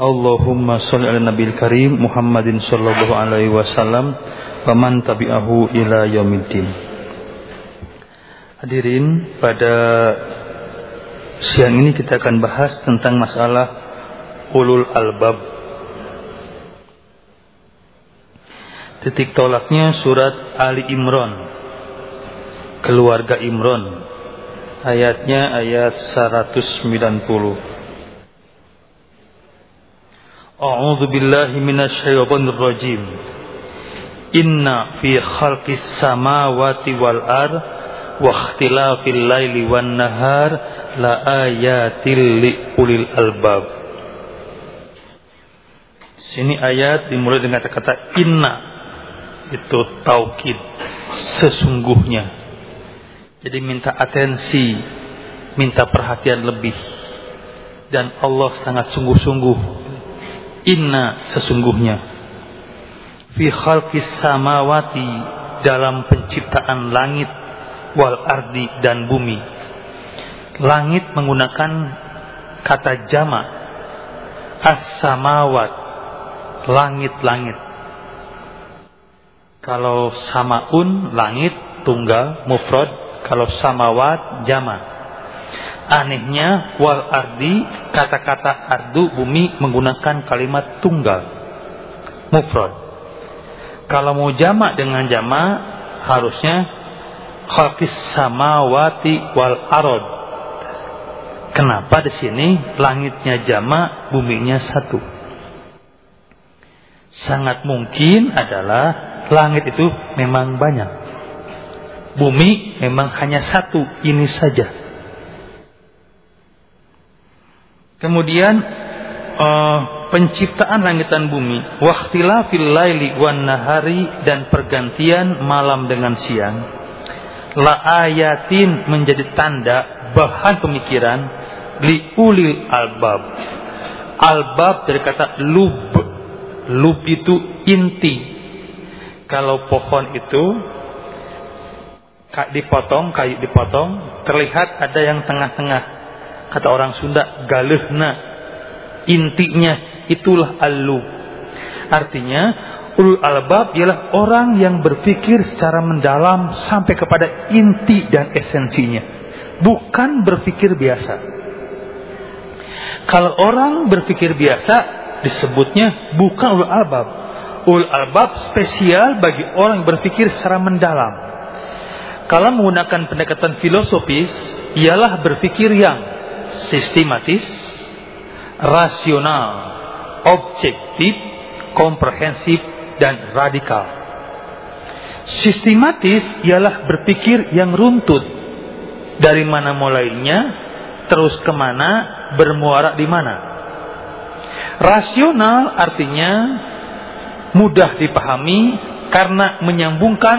Allahumma salli ala nabil karim Muhammadin sallallahu alaihi wasallam Paman tabi'ahu ila yaumiddin. Hadirin pada siang ini kita akan bahas tentang masalah ulul albab. Titik tolaknya surat Ali Imran. Keluarga Imran. Ayatnya ayat 190 Inna fi khalqis samawati wal ar wa ikhtilafil laili wan nahar la ayatil li ulil albab. Sini ayat dimulai dengan kata-kata inna itu taukid sesungguhnya. Jadi minta atensi, minta perhatian lebih. Dan Allah sangat sungguh-sungguh Inna sesungguhnya fi khalqis samawati dalam penciptaan langit wal ardi dan bumi. Langit menggunakan kata jama as-samawat langit-langit. Kalau samaun langit tunggal mufrad, kalau samawat jama. Anehnya wal ardi kata-kata ardu bumi menggunakan kalimat tunggal mufrad. Kalau mau jamak dengan jamak harusnya khalqis samawati wal arad. Kenapa di sini langitnya jamak, buminya satu? Sangat mungkin adalah langit itu memang banyak. Bumi memang hanya satu, ini saja. Kemudian uh, penciptaan langit dan bumi, fil laili wan nahari dan pergantian malam dengan siang. La ayatin menjadi tanda bahan pemikiran li ulil albab. Albab dari kata lub. Lub itu inti. Kalau pohon itu dipotong, kayu dipotong, terlihat ada yang tengah-tengah kata orang Sunda galehna. Intinya itulah alu artinya ulul albab ialah orang yang berpikir secara mendalam sampai kepada inti dan esensinya. Bukan berpikir biasa. Kalau orang berpikir biasa disebutnya bukan ulul albab. Ulul albab spesial bagi orang yang berpikir secara mendalam. Kalau menggunakan pendekatan filosofis ialah berpikir yang sistematis, rasional, objektif, komprehensif, dan radikal. Sistematis ialah berpikir yang runtut. Dari mana mulainya, terus ke mana, bermuara di mana. Rasional artinya mudah dipahami karena menyambungkan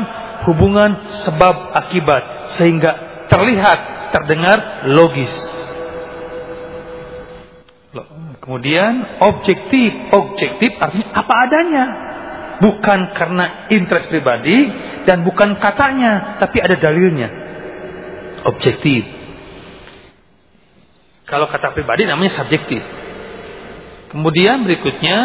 hubungan sebab akibat sehingga terlihat terdengar logis. Kemudian objektif, objektif artinya apa adanya. Bukan karena interest pribadi dan bukan katanya, tapi ada dalilnya. Objektif. Kalau kata pribadi namanya subjektif. Kemudian berikutnya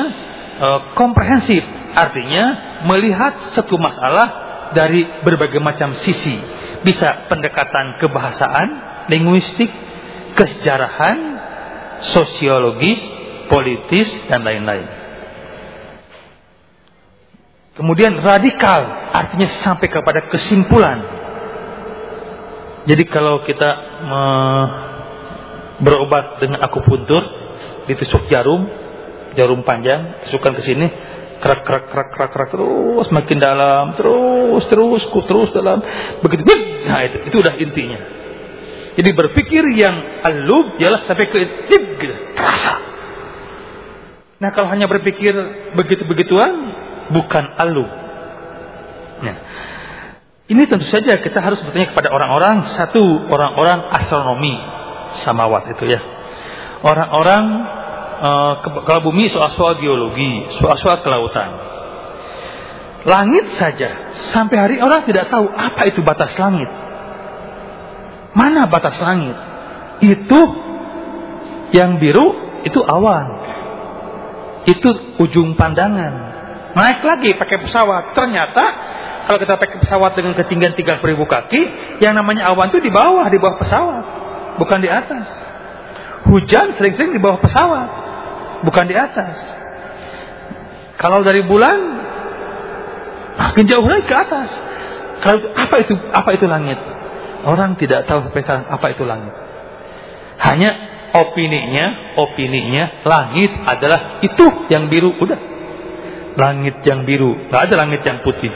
eh, komprehensif, artinya melihat satu masalah dari berbagai macam sisi. Bisa pendekatan kebahasaan, linguistik, kesejarahan, sosiologis, politis, dan lain-lain. Kemudian radikal, artinya sampai kepada kesimpulan. Jadi kalau kita me berobat dengan akupuntur, ditusuk jarum, jarum panjang, tusukkan ke sini, kerak kerak kerak kerak kerak terus makin dalam, terus terus terus dalam, begitu, nah itu itu udah intinya. Jadi berpikir yang alub ialah sampai ke gitu, terasa. Nah kalau hanya berpikir begitu-begituan bukan alub. Nah, ini tentu saja kita harus bertanya kepada orang-orang satu orang-orang astronomi samawat itu ya. Orang-orang uh, kalau bumi soal-soal geologi, soal-soal kelautan. Langit saja sampai hari orang tidak tahu apa itu batas langit. Mana batas langit? Itu yang biru itu awan. itu ujung pandangan. Naik lagi pakai pesawat. Ternyata kalau kita pakai pesawat dengan ketinggian 30.000 kaki, yang namanya awan itu di bawah, di bawah pesawat, bukan di atas. Hujan sering-sering di bawah pesawat, bukan di atas. Kalau dari bulan, makin jauh lagi ke atas. Kalau apa itu apa itu langit? Orang tidak tahu apa itu langit. Hanya opininya, opininya langit adalah itu yang biru, udah. Langit yang biru, nggak ada langit yang putih.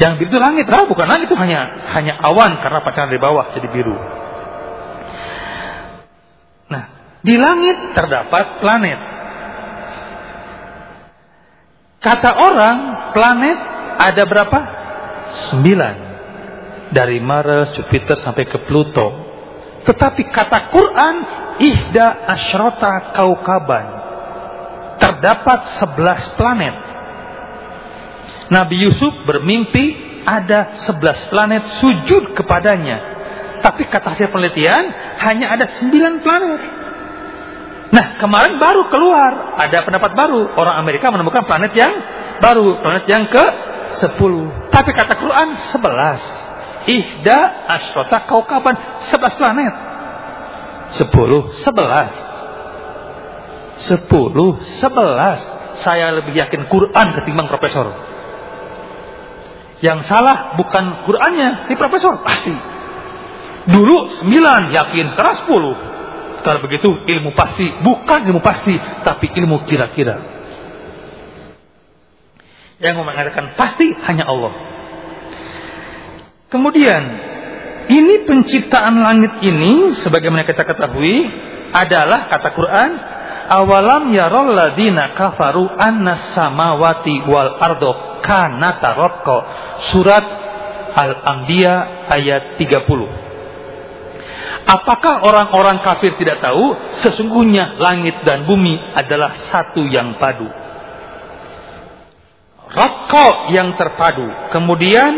Yang biru itu langit, lah bukan langit itu hanya hanya awan karena pacaran di bawah jadi biru. Nah, di langit terdapat planet. Kata orang, planet ada berapa? Sembilan. Dari Mars, Jupiter sampai ke Pluto. Tetapi kata Quran, ihda asyrota kaukaban. Terdapat sebelas planet. Nabi Yusuf bermimpi ada sebelas planet sujud kepadanya. Tapi kata hasil penelitian, hanya ada sembilan planet. Nah, kemarin baru keluar, ada pendapat baru. Orang Amerika menemukan planet yang baru, planet yang ke sepuluh. Tapi kata Quran sebelas. Ihda asrota kaukaban sebelas planet. Sepuluh, sebelas. Sepuluh, sebelas. Saya lebih yakin Quran ketimbang profesor. Yang salah bukan Qurannya, di profesor pasti. Dulu sembilan, yakin keras sepuluh. Kalau begitu ilmu pasti, bukan ilmu pasti, tapi ilmu kira-kira. Yang mengatakan pasti hanya Allah. Kemudian, ini penciptaan langit ini, sebagaimana kita ketahui, adalah kata Quran, awalam yarol ladina kafaru annas samawati wal ardo kanata rokko. Surat Al-Anbiya ayat 30. Apakah orang-orang kafir tidak tahu sesungguhnya langit dan bumi adalah satu yang padu? Rokok yang terpadu. Kemudian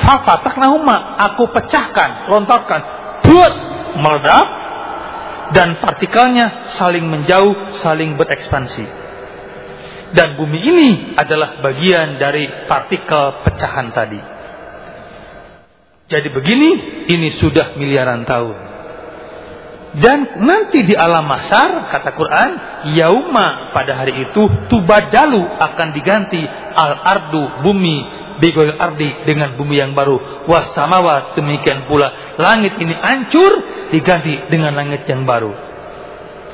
fafataknahuma aku pecahkan, lontarkan, buat meledak dan partikelnya saling menjauh, saling berekspansi. Dan bumi ini adalah bagian dari partikel pecahan tadi. Jadi begini, ini sudah miliaran tahun. Dan nanti di alam masar, kata Quran, yauma pada hari itu tubadalu akan diganti al-ardu bumi bigol ardi dengan bumi yang baru. Wasamawa demikian pula. Langit ini hancur diganti dengan langit yang baru.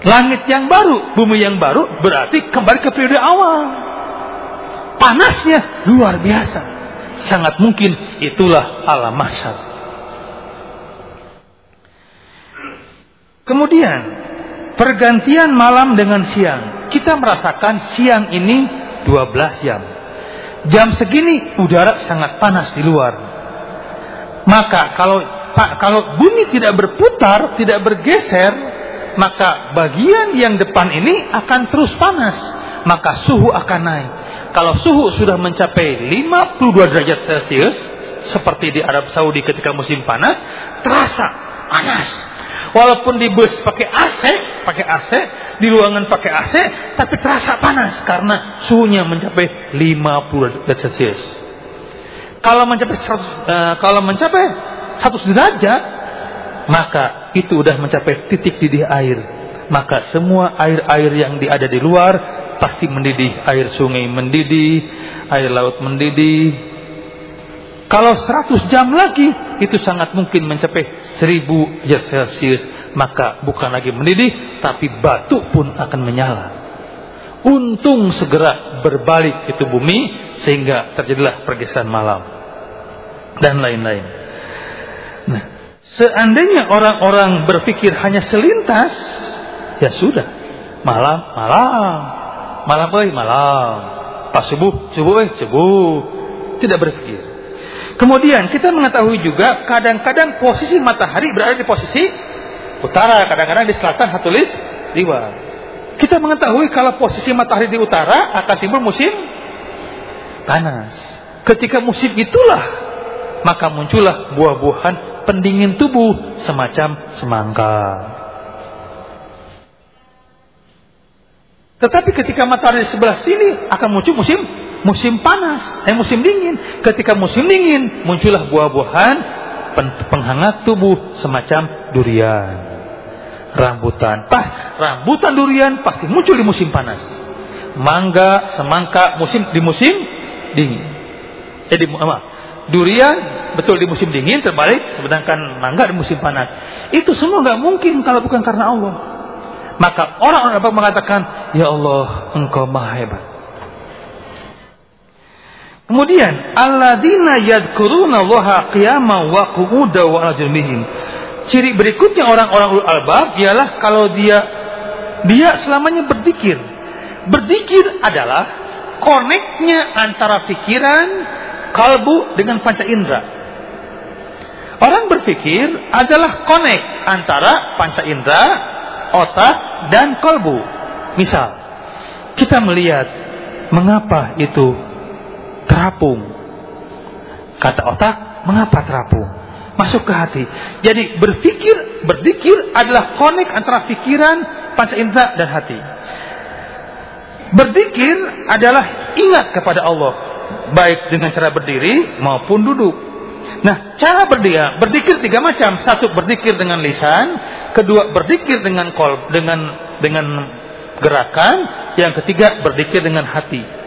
Langit yang baru bumi yang baru berarti kembali ke periode awal. Panasnya luar biasa. Sangat mungkin itulah alam mahsyar Kemudian pergantian malam dengan siang. Kita merasakan siang ini 12 jam. Jam segini udara sangat panas di luar. Maka kalau kalau bumi tidak berputar, tidak bergeser, maka bagian yang depan ini akan terus panas. Maka suhu akan naik. Kalau suhu sudah mencapai 52 derajat Celcius, seperti di Arab Saudi ketika musim panas, terasa panas Walaupun di bus pakai AC, pakai AC, di ruangan pakai AC, tapi terasa panas karena suhunya mencapai 50 derajat Celcius. Kalau mencapai 100, uh, eh, kalau mencapai 100 derajat, maka itu sudah mencapai titik didih air. Maka semua air-air yang ada di luar pasti mendidih. Air sungai mendidih, air laut mendidih, kalau 100 jam lagi itu sangat mungkin mencapai 1000 derajat Celcius, maka bukan lagi mendidih tapi batu pun akan menyala. Untung segera berbalik itu bumi sehingga terjadilah pergeseran malam dan lain-lain. Nah, seandainya orang-orang berpikir hanya selintas, ya sudah. Malam, malam. Malam, eh, malam. Pas subuh, subuh, eh, subuh. Tidak berpikir. Kemudian kita mengetahui juga kadang-kadang posisi matahari berada di posisi utara, kadang-kadang di selatan hatulis liwa. Kita mengetahui kalau posisi matahari di utara akan timbul musim panas. Ketika musim itulah maka muncullah buah-buahan pendingin tubuh semacam semangka. Tetapi ketika matahari di sebelah sini akan muncul musim musim panas, eh musim dingin. Ketika musim dingin muncullah buah-buahan penghangat tubuh semacam durian, rambutan. Pas rambutan durian pasti muncul di musim panas. Mangga, semangka musim di musim dingin. Jadi eh, apa? Durian betul di musim dingin terbalik, sedangkan mangga di musim panas. Itu semua nggak mungkin kalau bukan karena Allah. Maka orang-orang dapat mengatakan, Ya Allah, Engkau maha hebat. Kemudian, alladzina yadkuruna Allah qiyama wa qu'uda wa ala Ciri berikutnya orang-orang ulul albab ialah kalau dia dia selamanya berzikir. Berzikir adalah koneknya antara pikiran, kalbu dengan panca indera. Orang berpikir adalah konek antara panca indera, otak, dan kolbu. Misal, kita melihat mengapa itu terapung. Kata otak, mengapa terapung? Masuk ke hati. Jadi berpikir, berzikir adalah konek antara pikiran, panca indera dan hati. Berzikir adalah ingat kepada Allah, baik dengan cara berdiri maupun duduk. Nah, cara berdiri, berzikir tiga macam. Satu berzikir dengan lisan, kedua berzikir dengan kol, dengan dengan gerakan, yang ketiga berzikir dengan hati.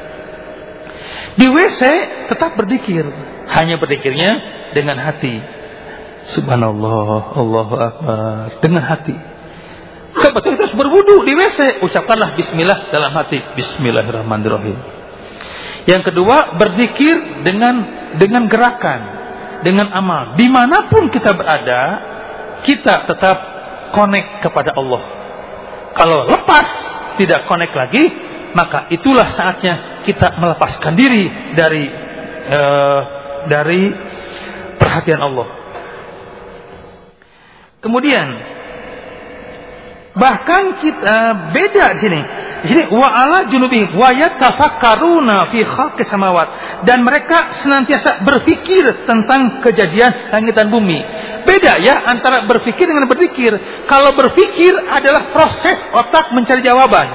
Di WC tetap berzikir, hanya berzikirnya dengan hati. Subhanallah, Allahu Akbar, dengan hati. Kebetulan kita harus berwudu di WC, ucapkanlah bismillah dalam hati. Bismillahirrahmanirrahim. Yang kedua, berzikir dengan dengan gerakan, dengan amal. Di mana pun kita berada, kita tetap connect kepada Allah. Kalau lepas, tidak connect lagi, maka itulah saatnya kita melepaskan diri dari uh, dari perhatian Allah. Kemudian bahkan kita beda di sini. Di sini wa ala junubi wa yatafakkaruna fi khalqis samawat dan mereka senantiasa berpikir tentang kejadian langit dan bumi. Beda ya antara berpikir dengan berzikir. Kalau berpikir adalah proses otak mencari jawaban.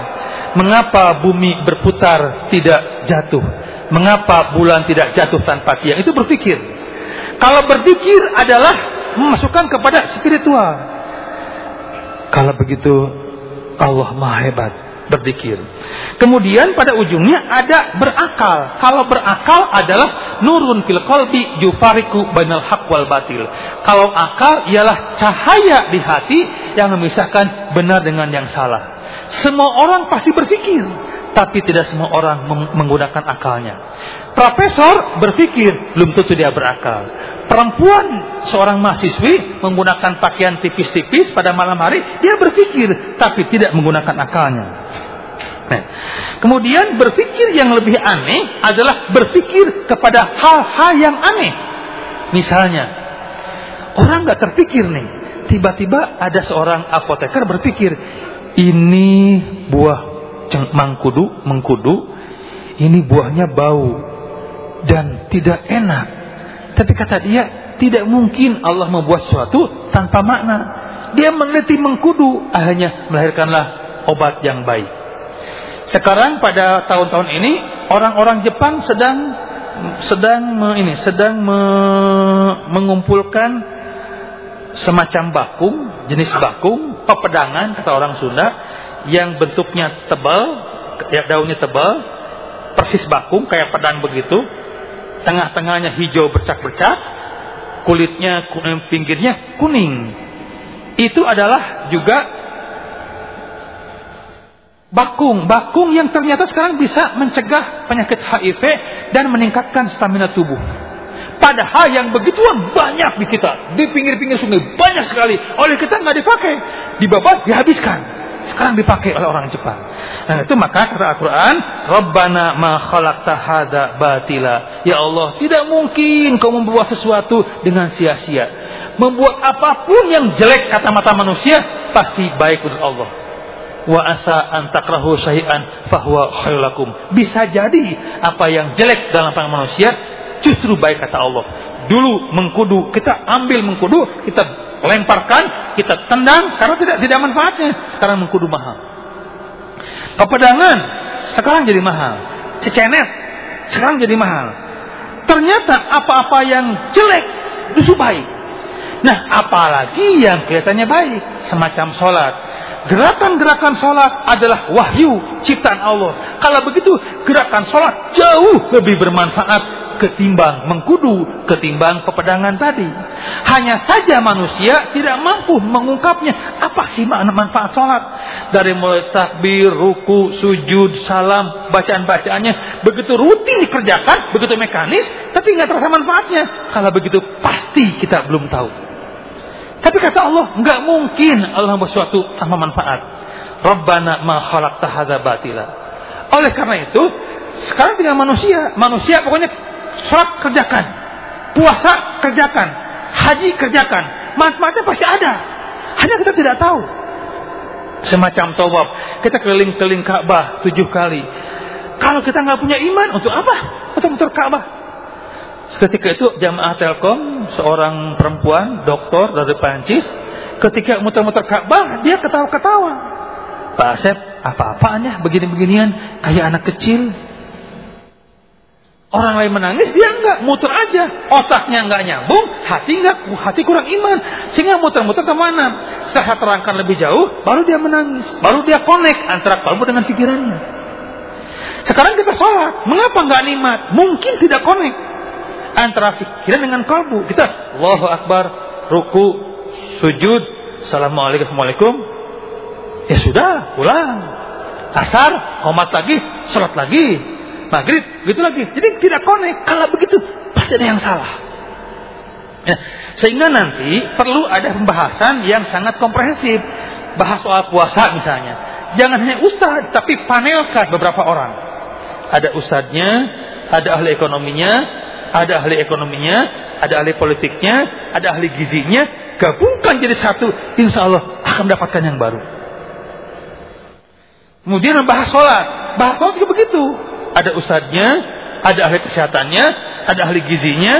Mengapa bumi berputar tidak jatuh? Mengapa bulan tidak jatuh tanpa tiang? Itu berpikir. Kalau berzikir adalah memasukkan kepada spiritual. Kalau begitu Allah Maha hebat berzikir. Kemudian pada ujungnya ada berakal. Kalau berakal adalah nurun fil qalbi jufariku bainal haq wal batil. Kalau akal ialah cahaya di hati yang memisahkan benar dengan yang salah. Semua orang pasti berpikir, tapi tidak semua orang menggunakan akalnya. Profesor berpikir, belum tentu dia berakal. Perempuan seorang mahasiswi menggunakan pakaian tipis-tipis pada malam hari, dia berpikir, tapi tidak menggunakan akalnya. Kemudian berpikir yang lebih aneh adalah berpikir kepada hal-hal yang aneh. Misalnya, orang nggak terpikir nih, tiba-tiba ada seorang apoteker berpikir, ini buah mangkudu, mengkudu, ini buahnya bau dan tidak enak. Tapi kata dia, tidak mungkin Allah membuat sesuatu tanpa makna. Dia meneliti mengkudu, akhirnya melahirkanlah obat yang baik. Sekarang pada tahun-tahun ini orang-orang Jepang sedang sedang me, ini sedang me, mengumpulkan semacam bakung, jenis bakung, pepedangan kata orang Sunda yang bentuknya tebal, ya daunnya tebal, persis bakung kayak pedang begitu. Tengah-tengahnya hijau bercak-bercak, kulitnya eh, pinggirnya kuning. Itu adalah juga bakung, bakung yang ternyata sekarang bisa mencegah penyakit HIV dan meningkatkan stamina tubuh. Padahal yang begituan banyak di kita. Di pinggir-pinggir sungai banyak sekali. Oleh kita nggak dipakai. Dibabat, dihabiskan. Sekarang dipakai oleh orang Jepang. Nah itu maka kata Al-Quran. Rabbana ma khalaqta hada batila. Ya Allah, tidak mungkin kau membuat sesuatu dengan sia-sia. Membuat apa pun yang jelek kata mata manusia, pasti baik untuk Allah wa asa antakrahu syai'an fahuwa khairulakum. Bisa jadi apa yang jelek dalam pandangan manusia Justru baik kata Allah. Dulu mengkudu, kita ambil mengkudu, kita lemparkan, kita tendang karena tidak tidak manfaatnya. Sekarang mengkudu mahal. Pepedangan sekarang jadi mahal. Cecenet sekarang jadi mahal. Ternyata apa-apa yang jelek justru baik. Nah, apalagi yang kelihatannya baik, semacam sholat. Gerakan-gerakan sholat adalah wahyu ciptaan Allah. Kalau begitu, gerakan sholat jauh lebih bermanfaat ketimbang mengkudu, ketimbang pepedangan tadi. Hanya saja manusia tidak mampu mengungkapnya. Apa sih makna manfaat sholat? Dari mulai takbir, ruku, sujud, salam, bacaan-bacaannya. Begitu rutin dikerjakan, begitu mekanis, tapi nggak terasa manfaatnya. Kalau begitu pasti kita belum tahu. Tapi kata Allah, nggak mungkin Allah membuat sesuatu tanpa manfaat. Rabbana ma khalaqta hadza batila. Oleh karena itu, sekarang tinggal manusia. Manusia pokoknya Sholat kerjakan. Puasa kerjakan. Haji kerjakan. Manfaatnya pasti ada. Hanya kita tidak tahu. Semacam tawaf. Kita keliling-keliling Ka'bah tujuh kali. Kalau kita nggak punya iman, untuk apa? Muter-muter Ka'bah. Ketika itu jamaah Telkom, seorang perempuan, doktor dari Prancis, ketika muter-muter Ka'bah, dia ketawa-ketawa. Pak Asep, apa-apaannya begini-beginian, kayak anak kecil, Orang lain menangis, dia enggak, muter aja. Otaknya enggak nyambung, hati enggak, hati kurang iman. Sehingga muter-muter ke mana? Setelah terangkan lebih jauh, baru dia menangis. Baru dia connect antara kalbu dengan pikirannya. Sekarang kita sholat, mengapa enggak nikmat? Mungkin tidak connect antara pikiran dengan kalbu. Kita Allahu Akbar, ruku, sujud, Assalamualaikum, Ya sudah, pulang. Asar, komat lagi, sholat lagi maghrib, gitu lagi. Jadi tidak konek. Kalau begitu pasti ada yang salah. Ya, sehingga nanti perlu ada pembahasan yang sangat komprehensif. Bahas soal puasa misalnya. Jangan hanya ustadz, tapi panelkan beberapa orang. Ada ustadznya, ada ahli ekonominya, ada ahli ekonominya, ada ahli politiknya, ada ahli gizinya. Gabungkan jadi satu, insya Allah akan mendapatkan yang baru. Kemudian membahas sholat. Bahas sholat juga begitu ada ustadznya, ada ahli kesehatannya, ada ahli gizinya,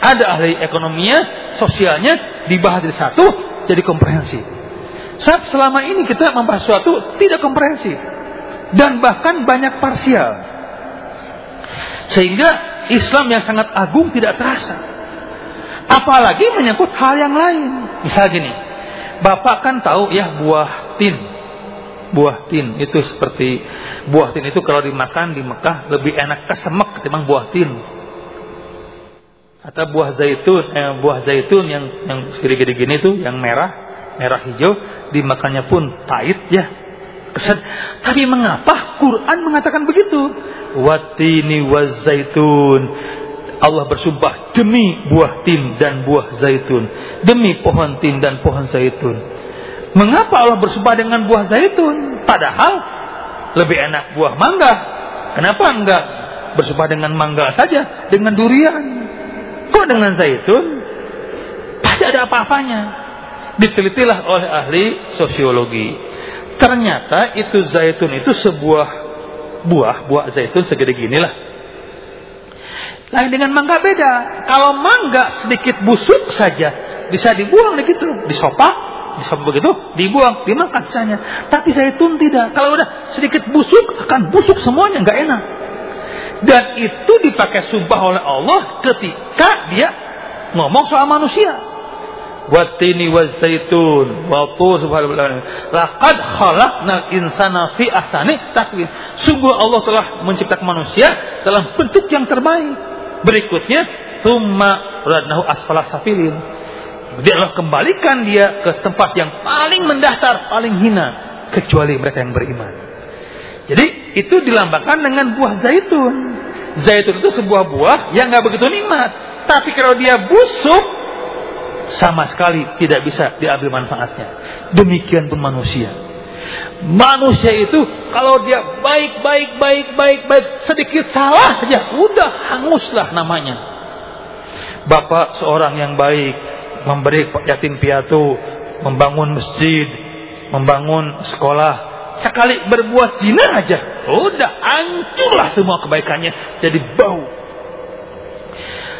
ada ahli ekonominya, sosialnya, dibahas di satu, jadi komprehensif. Saat selama ini kita membahas sesuatu tidak komprehensif. Dan bahkan banyak parsial. Sehingga Islam yang sangat agung tidak terasa. Apalagi menyangkut hal yang lain. Misal gini, Bapak kan tahu ya buah tin buah tin itu seperti buah tin itu kalau dimakan di Mekah lebih enak kesemek ketimbang buah tin atau buah zaitun eh, buah zaitun yang yang segede-gede gini tuh yang merah merah hijau dimakannya pun pahit ya kesan tapi mengapa Quran mengatakan begitu watini zaitun Allah bersumpah demi buah tin dan buah zaitun demi pohon tin dan pohon zaitun Mengapa Allah bersumpah dengan buah zaitun? Padahal lebih enak buah mangga. Kenapa enggak bersumpah dengan mangga saja, dengan durian? Kok dengan zaitun? Pasti ada apa-apanya. Ditelitilah oleh ahli sosiologi. Ternyata itu zaitun itu sebuah buah, buah zaitun segede gini lah. Lain dengan mangga beda. Kalau mangga sedikit busuk saja bisa dibuang begitu, disopak disebut begitu, dibuang, dimakan sisanya. Tapi zaitun tidak. Kalau udah sedikit busuk, akan busuk semuanya, nggak enak. Dan itu dipakai sumpah oleh Allah ketika dia ngomong soal manusia. Watini wa zaitun wa subhanahu Laqad khalaqnal insana fi ahsani takwim. Sungguh Allah telah menciptakan manusia dalam bentuk yang terbaik. Berikutnya, summa radnahu asfala safilin dia Allah kembalikan dia ke tempat yang paling mendasar, paling hina kecuali mereka yang beriman. Jadi itu dilambangkan dengan buah zaitun. Zaitun itu sebuah buah yang nggak begitu nikmat, tapi kalau dia busuk sama sekali tidak bisa diambil manfaatnya. Demikian pun manusia. Manusia itu kalau dia baik baik baik baik baik sedikit salah saja udah hanguslah namanya. Bapak seorang yang baik, memberi yatim piatu, membangun masjid, membangun sekolah. Sekali berbuat zina aja, udah hancurlah semua kebaikannya jadi bau.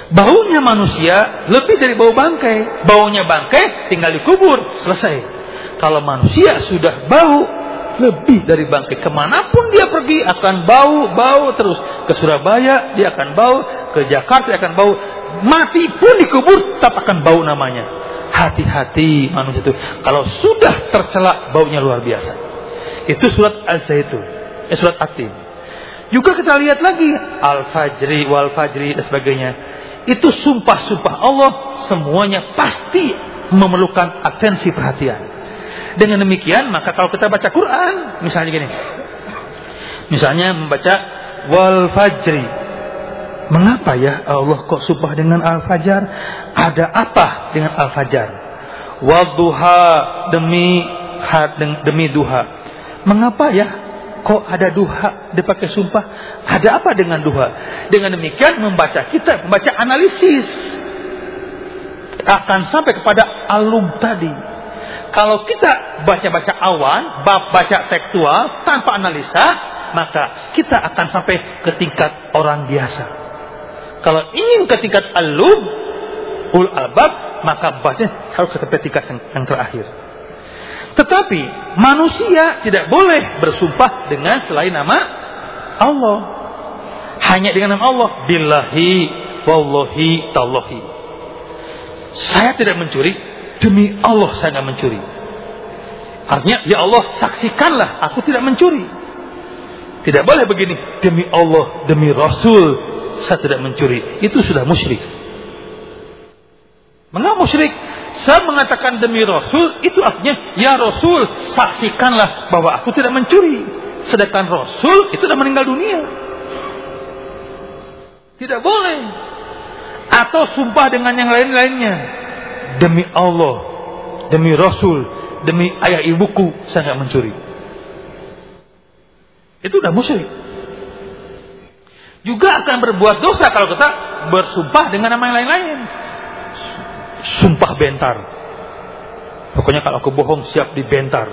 Baunya manusia lebih dari bau bangkai. Baunya bangkai tinggal dikubur, selesai. Kalau manusia sudah bau, lebih dari bangkai. Ke mana pun dia pergi akan bau, bau terus. Ke Surabaya dia akan bau, ke Jakarta dia akan bau. Mati pun dikubur tetap akan bau namanya. Hati-hati manusia itu. Kalau sudah tercelak baunya luar biasa. Itu surat Al-Zaitun. Eh, surat Atim. Juga kita lihat lagi Al-Fajri, Wal-Fajri dan sebagainya. Itu sumpah-sumpah Allah semuanya pasti memerlukan atensi perhatian. Dengan demikian, maka kalau kita baca Quran, misalnya gini. Misalnya membaca wal fajri. Mengapa ya Allah kok sumpah dengan al-fajar? Ada apa dengan al-fajar? Wadduha demi demi duha. Mengapa ya kok ada duha dipakai sumpah? Ada apa dengan duha? Dengan demikian membaca kita membaca analisis akan sampai kepada alum tadi kalau kita baca-baca awan, baca tekstual tanpa analisa, maka kita akan sampai ke tingkat orang biasa. Kalau ingin ke tingkat alub, ul albab, maka baca harus ke tingkat yang, yang terakhir. Tetapi manusia tidak boleh bersumpah dengan selain nama Allah. Hanya dengan nama Allah. Billahi, wallahi, tallahi. Saya tidak mencuri, Demi Allah saya nggak mencuri. Artinya, ya Allah saksikanlah aku tidak mencuri. Tidak boleh begini. Demi Allah, demi Rasul, saya tidak mencuri. Itu sudah musyrik. Mengapa musyrik? Saya mengatakan demi Rasul, itu artinya, ya Rasul, saksikanlah bahwa aku tidak mencuri. Sedangkan Rasul itu sudah meninggal dunia. Tidak boleh. Atau sumpah dengan yang lain-lainnya demi Allah, demi Rasul, demi ayah ibuku, saya nggak mencuri. Itu udah musyrik. Juga akan berbuat dosa kalau kita bersumpah dengan nama yang lain-lain. Sumpah bentar. Pokoknya kalau aku bohong siap dibentar,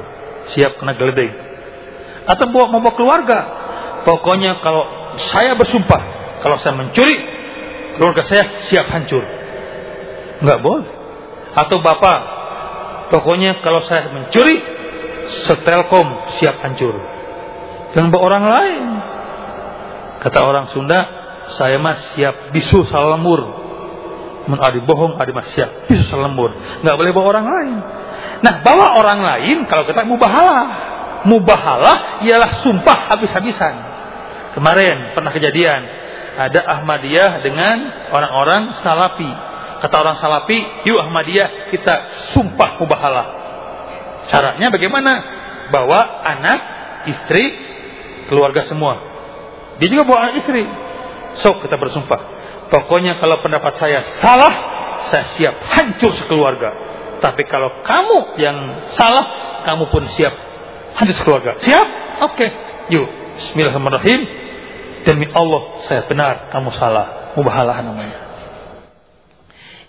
siap kena geledek. Atau bawa mau bawa keluarga. Pokoknya kalau saya bersumpah, kalau saya mencuri, keluarga saya siap hancur. Enggak boleh atau bapak pokoknya kalau saya mencuri setelkom siap hancur dan orang lain kata orang Sunda saya mas siap bisu salamur mun adi bohong adi mas siap bisu salamur nggak boleh bawa orang lain nah bawa orang lain kalau kita mubahalah mubahalah ialah sumpah habis-habisan kemarin pernah kejadian ada Ahmadiyah dengan orang-orang Salafi Kata orang Salafi, yuk Ahmadiyah kita sumpah mubahalah. Caranya bagaimana? Bawa anak, istri, keluarga semua. Dia juga bawa anak istri. Sok kita bersumpah. Pokoknya kalau pendapat saya salah, saya siap hancur sekeluarga. Tapi kalau kamu yang salah, kamu pun siap hancur sekeluarga. Siap? Oke. Okay. Yuk. Bismillahirrahmanirrahim. Demi Allah saya benar, kamu salah. Mubahalah namanya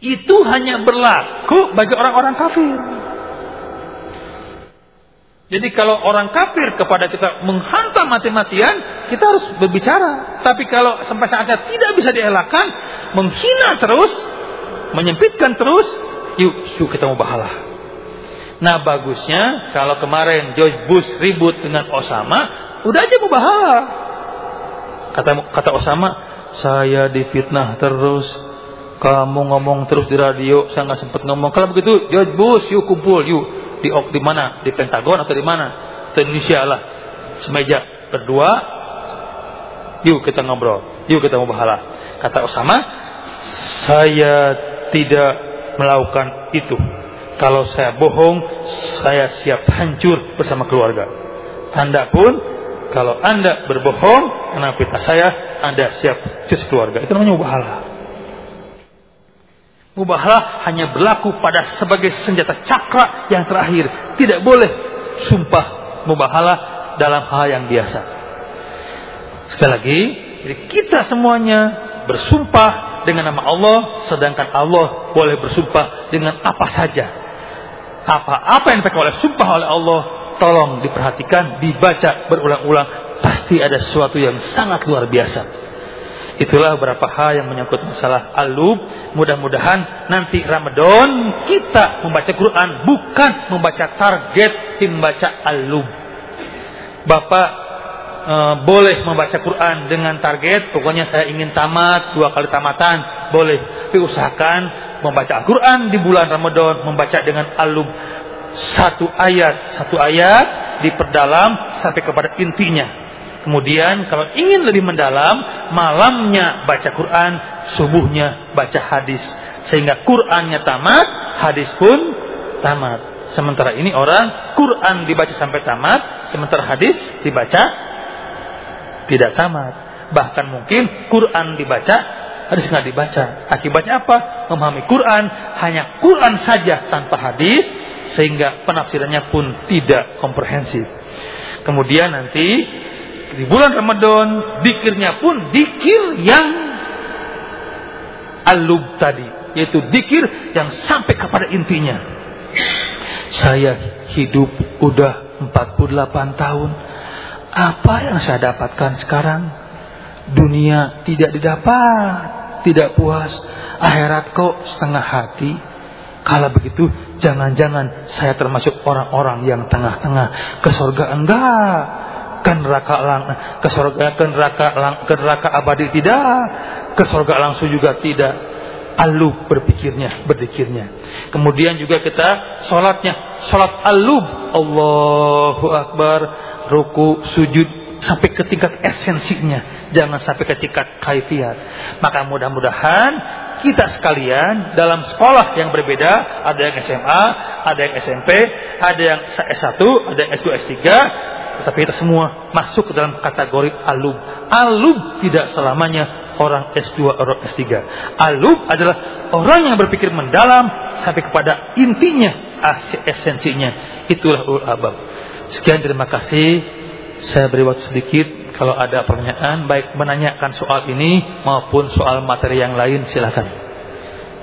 itu hanya berlaku bagi orang-orang kafir. Jadi kalau orang kafir kepada kita menghantam mati-matian, kita harus berbicara. Tapi kalau sampai saatnya tidak bisa dielakkan, menghina terus, menyempitkan terus, yuk, yuk kita mau bahalah. Nah bagusnya kalau kemarin George Bush ribut dengan Osama, udah aja mau bahala. Kata kata Osama, saya difitnah terus, kamu ngomong terus di radio, saya nggak sempat ngomong. Kalau begitu, George Bush, yuk kumpul, yuk di di mana? Di Pentagon atau di mana? Di Indonesia lah. Semeja berdua, yuk kita ngobrol, yuk kita mau bahala. Kata Osama, saya tidak melakukan itu. Kalau saya bohong, saya siap hancur bersama keluarga. Anda pun, kalau Anda berbohong, karena fitnah saya, Anda siap hancur keluarga. Itu namanya bahala. Mubahlah hanya berlaku pada sebagai senjata cakra yang terakhir. Tidak boleh sumpah mubahalah dalam hal yang biasa. Sekali lagi, jadi kita semuanya bersumpah dengan nama Allah, sedangkan Allah boleh bersumpah dengan apa saja. Apa-apa yang dipakai oleh sumpah oleh Allah, tolong diperhatikan, dibaca berulang-ulang, pasti ada sesuatu yang sangat luar biasa. Itulah beberapa hal yang menyangkut masalah alub. Mudah-mudahan nanti Ramadan kita membaca Quran bukan membaca target membaca alub. Bapak e, boleh membaca Quran dengan target, pokoknya saya ingin tamat dua kali tamatan, boleh. Tapi usahakan membaca Al-Quran di bulan Ramadan, membaca dengan alum satu ayat, satu ayat diperdalam sampai kepada intinya. Kemudian kalau ingin lebih mendalam, malamnya baca Quran, subuhnya baca hadis. Sehingga Qurannya tamat, hadis pun tamat. Sementara ini orang Quran dibaca sampai tamat, sementara hadis dibaca tidak tamat. Bahkan mungkin Quran dibaca, hadis nggak dibaca. Akibatnya apa? Memahami Quran hanya Quran saja tanpa hadis, sehingga penafsirannya pun tidak komprehensif. Kemudian nanti di bulan Ramadan dikirnya pun dikir yang alub tadi yaitu dikir yang sampai kepada intinya. Saya hidup udah 48 tahun. Apa yang saya dapatkan sekarang? Dunia tidak didapat tidak puas. Akhirat kok setengah hati. Kalau begitu jangan-jangan saya termasuk orang-orang yang tengah-tengah. Ke surga enggak ke neraka lang ke surga ke neraka lang ke neraka abadi tidak ke surga langsung juga tidak. Alub berpikirnya berzikirnya kemudian juga kita sholatnya sholat alub. Allahu Akbar ruku sujud sampai ke tingkat esensinya jangan sampai ke tingkat kaifiat maka mudah-mudahan kita sekalian dalam sekolah yang berbeda ada yang SMA ada yang SMP ada yang S1 ada yang S2 S3 tetapi kita semua masuk ke dalam kategori alub. Alub tidak selamanya orang S2 atau S3. Alub adalah orang yang berpikir mendalam sampai kepada intinya, esensinya. Itulah ul abab. Sekian terima kasih. Saya beri waktu sedikit. Kalau ada pertanyaan, baik menanyakan soal ini maupun soal materi yang lain, silakan.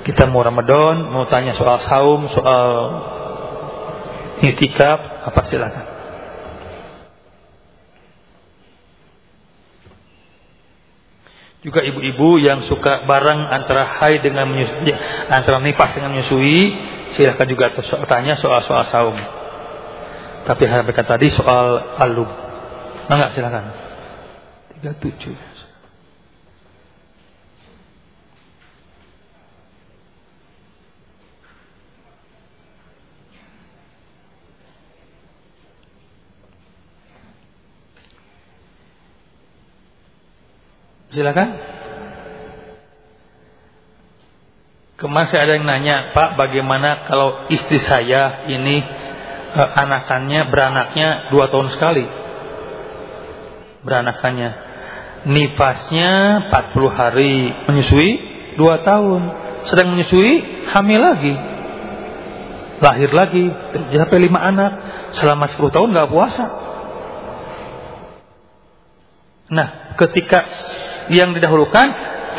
Kita mau Ramadan, mau tanya soal saum, soal itikaf, apa silakan. Juga ibu-ibu yang suka bareng antara haid dengan menyusui, antara nifas dengan menyusui, silahkan juga tanya soal-soal saum. Tapi berkata tadi soal alum. Enggak silakan. 37. Silakan. Kemarin saya ada yang nanya, Pak, bagaimana kalau istri saya ini eh, anakannya beranaknya dua tahun sekali, beranakannya, nifasnya 40 hari, menyusui dua tahun, sedang menyusui hamil lagi, lahir lagi, sampai lima anak, selama 10 tahun nggak puasa. Nah, ketika yang didahulukan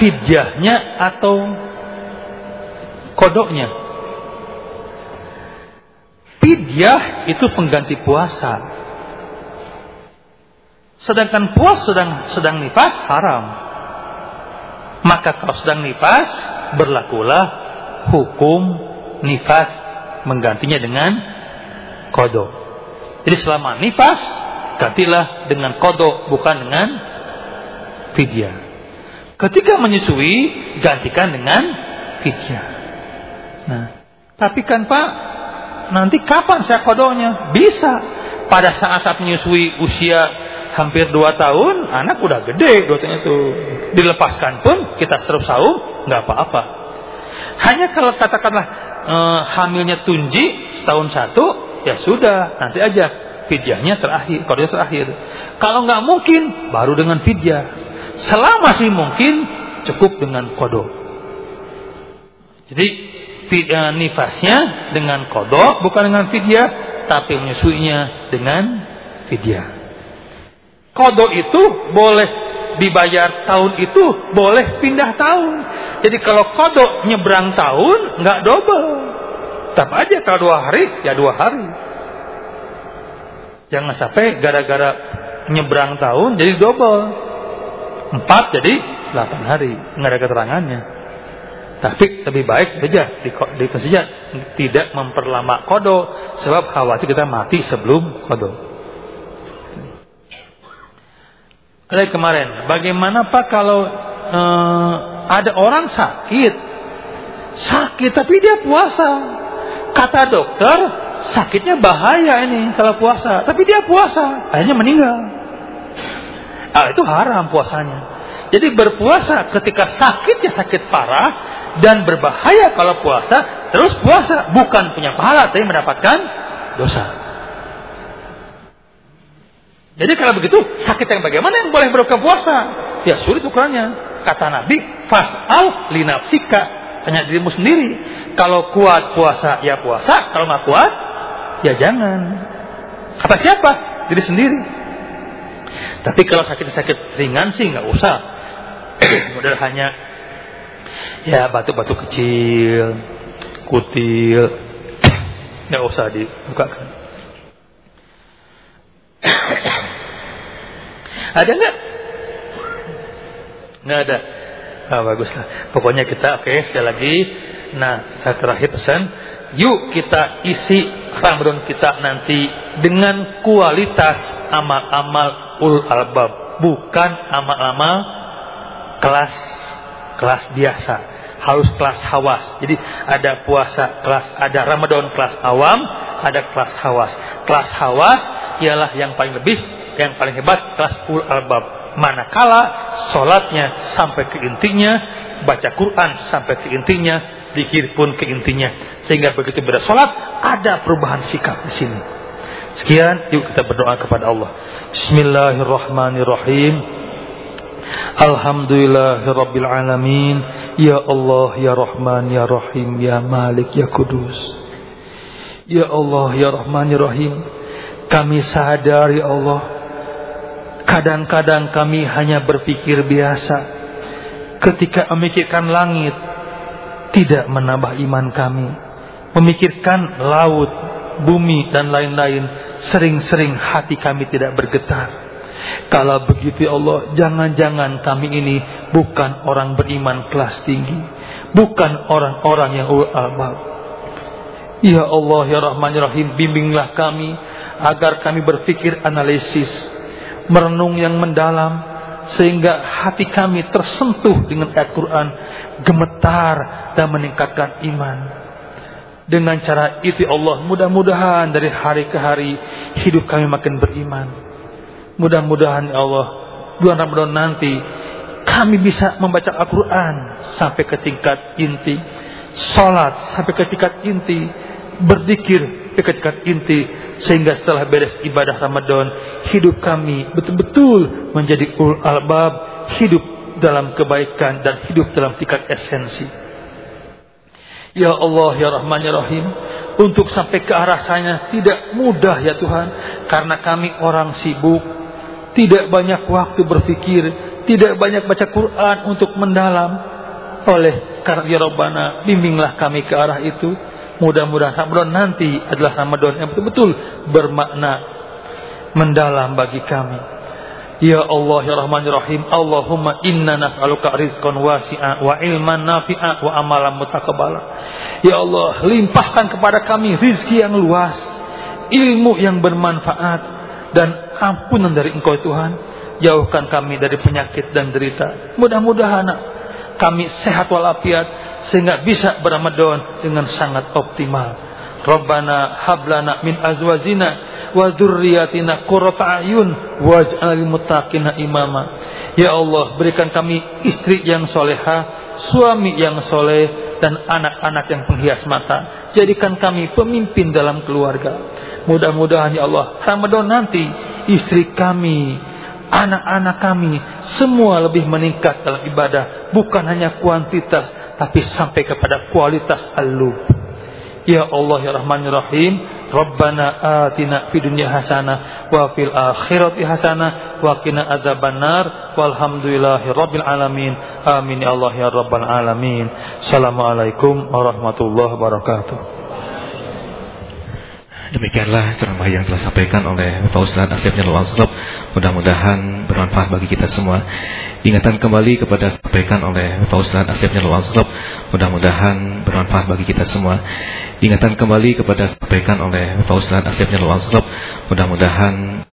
fidyahnya atau kodoknya. Fidyah itu pengganti puasa. Sedangkan puas sedang sedang nifas haram. Maka kalau sedang nifas berlakulah hukum nifas menggantinya dengan kodok. Jadi selama nifas gantilah dengan kodok bukan dengan fidyah. Ketika menyusui, gantikan dengan fidyah. Nah, tapi kan Pak, nanti kapan saya kodonya? Bisa. Pada saat-saat menyusui usia hampir 2 tahun, anak udah gede dua tahun itu. Dilepaskan pun kita terus saum, nggak apa-apa. Hanya kalau katakanlah e, hamilnya tunji setahun satu, ya sudah, nanti aja fidyahnya terakhir, kodenya terakhir. Kalau nggak mungkin, baru dengan fidyah. Selama masih mungkin cukup dengan kodok. Jadi eh, nifasnya dengan kodok bukan dengan fidyah, tapi menyusuinya dengan fidyah. Kodok itu boleh dibayar tahun itu boleh pindah tahun. Jadi kalau kodok nyebrang tahun nggak double. Tetap aja kalau dua hari ya dua hari. Jangan sampai gara-gara nyebrang tahun jadi double. Empat jadi delapan hari. Nggak ada keterangannya. Tapi lebih baik saja di, di tidak memperlama kodo sebab khawatir kita mati sebelum kodo. Dari kemarin, bagaimana Pak kalau uh, ada orang sakit, sakit tapi dia puasa. Kata dokter, sakitnya bahaya ini kalau puasa, tapi dia puasa, akhirnya meninggal. Ah, itu haram puasanya. Jadi berpuasa ketika sakit ya sakit parah dan berbahaya kalau puasa, terus puasa bukan punya pahala tapi mendapatkan dosa. Jadi kalau begitu sakit yang bagaimana yang boleh berbuka puasa? Ya sulit ukurannya. Kata Nabi, fas'al linafsika. Tanya dirimu sendiri. Kalau kuat puasa, ya puasa. Kalau nggak kuat, ya jangan. Kata siapa? Diri sendiri. Tapi kalau sakit-sakit ringan sih nggak usah. Modal hanya ya batu-batu kecil, kutil, nggak usah dibukakan. Ada nggak? Nggak ada. Ah, bagus lah. Pokoknya kita oke okay, sekali lagi. Nah, saya terakhir pesan, yuk kita isi Ramadan kita nanti dengan kualitas amal-amal ul albab, bukan amal-amal kelas kelas biasa. Harus kelas hawas. Jadi ada puasa kelas, ada Ramadan kelas awam, ada kelas hawas. Kelas hawas ialah yang paling lebih, yang paling hebat kelas ul albab manakala sholatnya sampai ke intinya, baca Quran sampai ke intinya, dikir pun ke intinya, sehingga begitu sholat ada perubahan sikap di sini. Sekian, yuk kita berdoa kepada Allah. Bismillahirrahmanirrahim. Alhamdulillahirabbil alamin. Ya Allah, ya Rahman, ya Rahim, ya Malik, ya Kudus. Ya Allah, ya Rahman, ya Rahim. Kami sadari Allah Kadang-kadang kami hanya berpikir biasa. Ketika memikirkan langit, tidak menambah iman kami. Memikirkan laut, bumi, dan lain-lain, sering-sering hati kami tidak bergetar. Kalau begitu ya Allah, jangan-jangan kami ini bukan orang beriman kelas tinggi. Bukan orang-orang yang ulama. Ya Allah, Ya Rahman, Ya Rahim, bimbinglah kami agar kami berpikir analisis merenung yang mendalam sehingga hati kami tersentuh dengan ayat Quran, gemetar dan meningkatkan iman. Dengan cara itu Allah mudah-mudahan dari hari ke hari hidup kami makin beriman. Mudah-mudahan ya Allah bulan Ramadan nanti kami bisa membaca Al-Quran sampai ke tingkat inti, salat sampai ke tingkat inti, berzikir dekat inti sehingga setelah beres ibadah Ramadan hidup kami betul-betul menjadi ul albab hidup dalam kebaikan dan hidup dalam tingkat esensi. Ya Allah ya Rahman ya Rahim untuk sampai ke arah sana tidak mudah ya Tuhan karena kami orang sibuk. Tidak banyak waktu berpikir tidak banyak baca Quran untuk mendalam. Oleh karena ya Rabbana bimbinglah kami ke arah itu Mudah-mudahan Ramadan nanti adalah Ramadan yang betul-betul bermakna mendalam bagi kami. Ya Allah ya Rahman ya Rahim Allahumma inna nas'aluka rizqan wasi'a wa ilman nafi'a wa amalan mutakabbala Ya Allah limpahkan kepada kami rizki yang luas ilmu yang bermanfaat dan ampunan dari Engkau Tuhan. Jauhkan kami dari penyakit dan derita. Mudah-mudahan kami sehat walafiat sehingga bisa beramadon dengan sangat optimal. Rabbana hablana min azwajina wa dzurriyyatina qurrata ayun waj'al muttaqina imama. Ya Allah, berikan kami istri yang soleha, suami yang soleh dan anak-anak yang penghias mata. Jadikan kami pemimpin dalam keluarga. Mudah-mudahan ya Allah, Ramadan nanti istri kami anak-anak kami semua lebih meningkat dalam ibadah bukan hanya kuantitas tapi sampai kepada kualitas al-lub. Ya Allah ya Rahman ya Rahim Rabbana atina fid dunya hasanah wa fil akhirati hasanah wa qina adzabannar walhamdulillahi rabbil alamin. Amin ya Allah ya rabbal alamin. Assalamualaikum warahmatullahi wabarakatuh Demikianlah ceramah yang telah disampaikan oleh Bapak Ustaz Asep Jalul Ansop. Mudah-mudahan bermanfaat bagi kita semua. Ingatan kembali kepada sampaikan oleh Bapak Ustaz Asep Jalul Ansop. Mudah-mudahan bermanfaat bagi kita semua. Ingatan kembali kepada sampaikan oleh Bapak Ustaz Asep Jalul Ansop. Mudah-mudahan